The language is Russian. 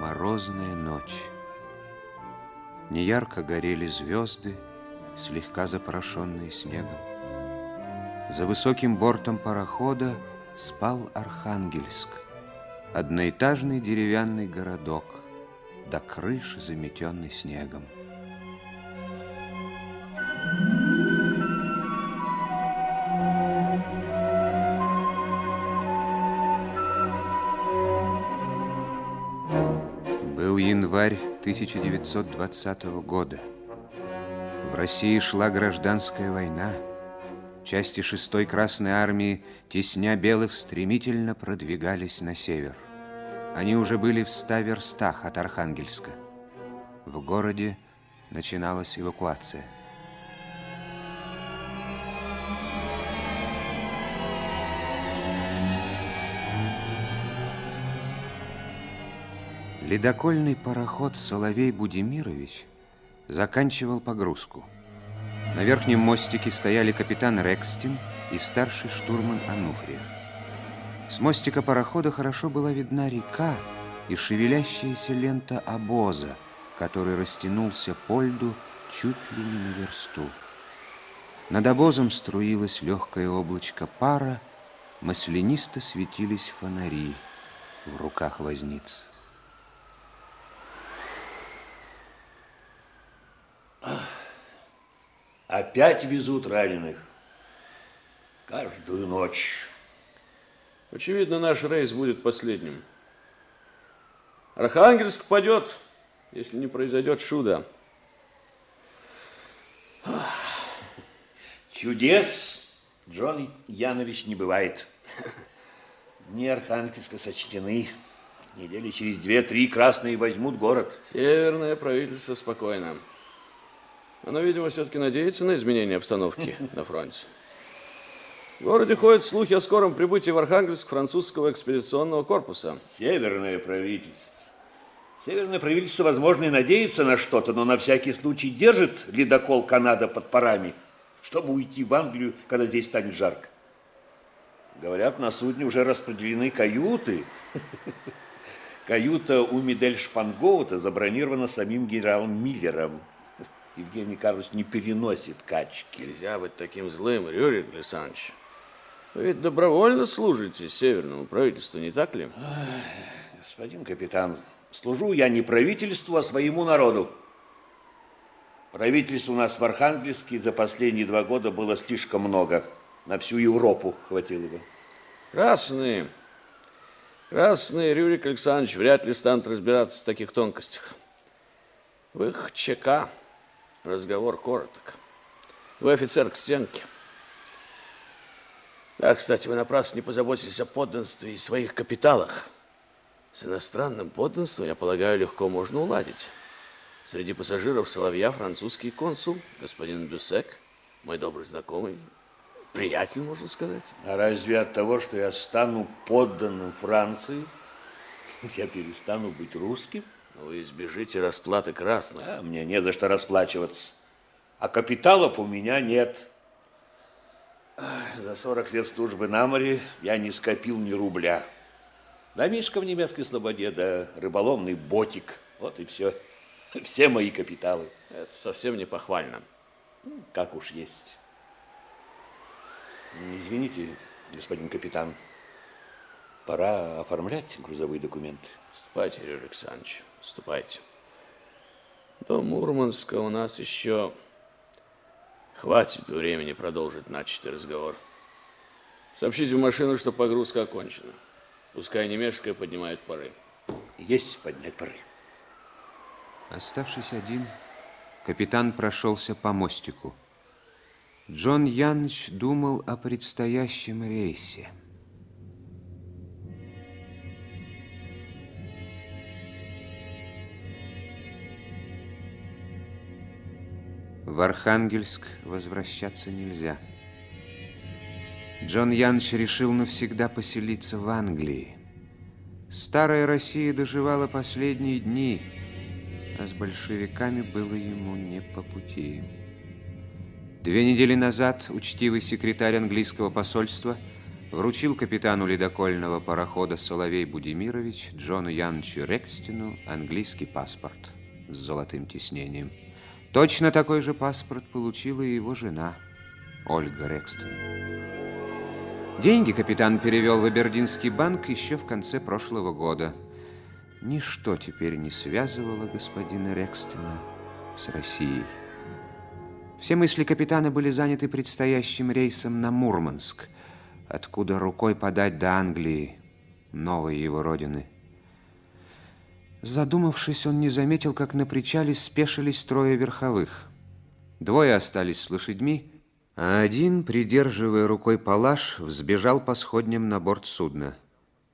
морозная ночь. Неярко горели звезды, слегка запорошенные снегом. За высоким бортом парохода спал Архангельск, одноэтажный деревянный городок, до крыши заметенный снегом. Был январь 1920 года. В России шла гражданская война. Части 6-й Красной Армии, тесня белых, стремительно продвигались на север. Они уже были в ста верстах от Архангельска. В городе начиналась эвакуация. Ледокольный пароход «Соловей Будимирович» заканчивал погрузку. На верхнем мостике стояли капитан Рекстин и старший штурман Ануфриев. С мостика парохода хорошо была видна река и шевелящаяся лента обоза, который растянулся по льду чуть ли не на версту. Над обозом струилось легкое облачко пара, маслянисто светились фонари в руках возниц. Опять везут раненых. Каждую ночь. Очевидно, наш рейс будет последним. Архангельск падет, если не произойдет чудо. Чудес, Джон Янович, не бывает. Дни Архангельска сочтены. Недели через две-три красные возьмут город. Северное правительство спокойно. Оно, видимо, все-таки надеется на изменение обстановки на фронте. В городе ходят слухи о скором прибытии в Архангельск французского экспедиционного корпуса. Северное правительство. Северное правительство, возможно, и надеется на что-то, но на всякий случай держит ледокол Канада под парами, чтобы уйти в Англию, когда здесь станет жарко. Говорят, на судне уже распределены каюты. Каюта у Мидель Шпангоута забронирована самим генералом Миллером. Евгений Карлович не переносит качки. Нельзя быть таким злым, Рюрик Александрович. Вы ведь добровольно служите северному правительству, не так ли? Господин капитан, служу я не правительству, а своему народу. Правительств у нас в Архангельске за последние два года было слишком много. На всю Европу хватило бы. Красные. Красные, Рюрик Александрович, вряд ли станут разбираться в таких тонкостях. В их ЧК разговор короток. Вы офицер к стенке. Да, кстати, вы напрасно не позаботились о подданстве и своих капиталах. С иностранным подданством, я полагаю, легко можно уладить. Среди пассажиров Соловья французский консул, господин Бюсек, мой добрый знакомый, приятель, можно сказать. А разве от того, что я стану подданным Франции, я перестану быть русским? Вы избежите расплаты красных. А, мне не за что расплачиваться. А капиталов у меня нет. За 40 лет службы на море я не скопил ни рубля. Домишка в немецкой слободе, да рыболовный ботик. Вот и все. Все мои капиталы. Это совсем не похвально. Как уж есть. Извините, господин капитан, пора оформлять грузовые документы. Ступайте, Юрий Александрович, ступайте. До Мурманска у нас еще хватит времени продолжить начатый разговор. Сообщите в машину, что погрузка окончена. Пускай не мешкая поднимают пары. Есть поднять пары. Оставшись один, капитан прошелся по мостику. Джон Яныч думал о предстоящем рейсе. В Архангельск возвращаться нельзя. Джон Яныч решил навсегда поселиться в Англии. Старая Россия доживала последние дни, а с большевиками было ему не по пути. Две недели назад учтивый секретарь английского посольства вручил капитану ледокольного парохода Соловей Будимирович Джону Яновичу Рекстину английский паспорт с золотым тиснением. Точно такой же паспорт получила и его жена Ольга Рекстин. Деньги капитан перевел в Абердинский банк еще в конце прошлого года. Ничто теперь не связывало господина Рекстина с Россией. Все мысли капитана были заняты предстоящим рейсом на Мурманск, откуда рукой подать до Англии, новой его родины. Задумавшись, он не заметил, как на причале спешились трое верховых. Двое остались с лошадьми, а один, придерживая рукой палаш, взбежал по сходням на борт судна.